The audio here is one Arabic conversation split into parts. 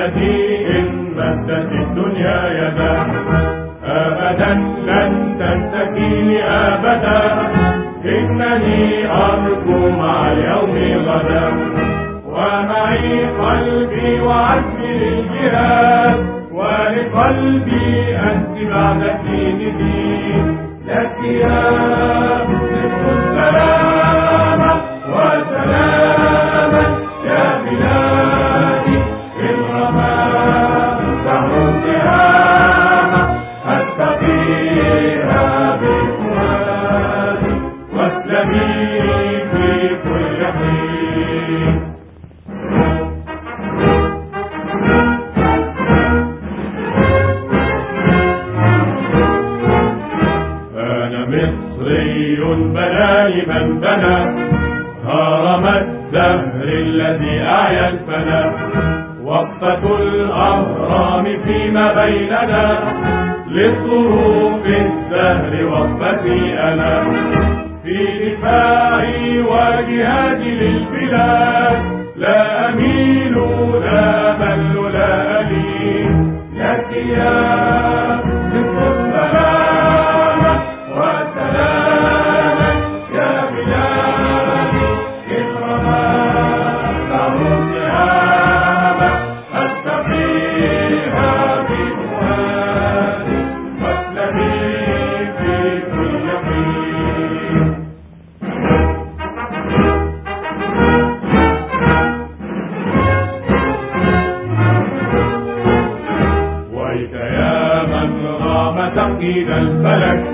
آيتي إن مدت الدنيا يدا. أبدا لن تنتهي أبدا. إنني أرجو مع اليوم غدا. ومعي قلبي وعزمي للجهاد. ولقلبي أنت بعد حين لك يا مصري بناني من بنى. هرم الدهر الذي أعيا الفنا وقفة الأهرام فيما بيننا. لصروف الدهر وقفتي أنا في دفاعي وجهادي للبلاد. لا أميل لا مل لا ألين لك يا الفلك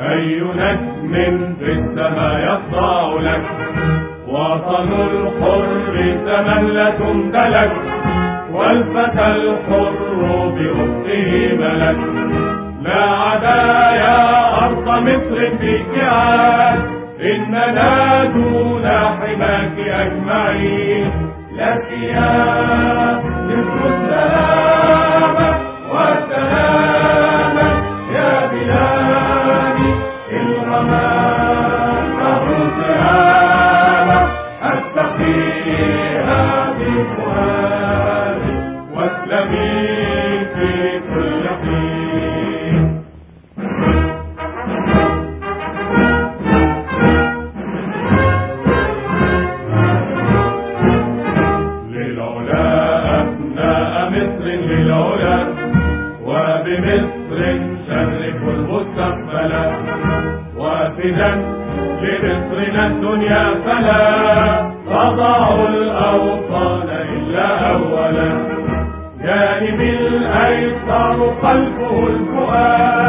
أي نجم في السماء يخضع لك. وطن الحر زمن تمتلك والفتى الحر بأخته ملك. لا عدا يا أرض مصر في جهاد إننا دون حماك أجمعين. لك يا وافدا لمصرنا الدنيا فلا تضع الأوطان إلا أولا. جانب الأيسر قلبه الفؤاد.